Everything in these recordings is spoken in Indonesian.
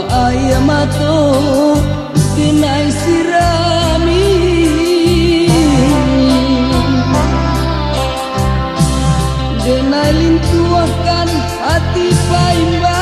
aya mato tinai sirami. Denai lintuahkan hati paimba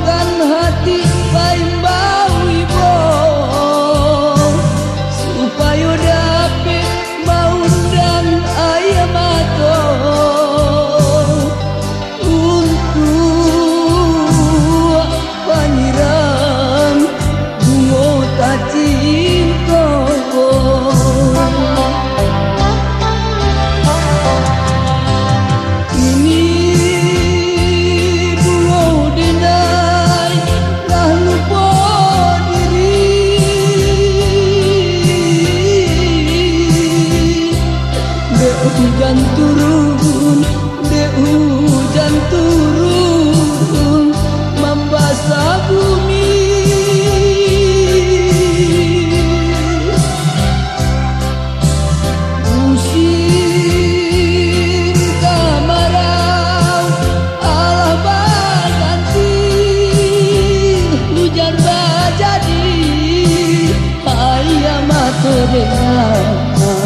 hujan turun, dek hujan turun Membasah bumi. Musim kemarau Allah berganti. Hujan jadi Ayam atau denai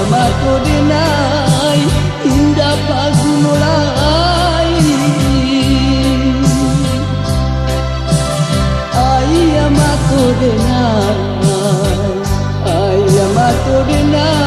Semaku dinai indah pagi mulai Ayam aku dinai Ayam aku dinai.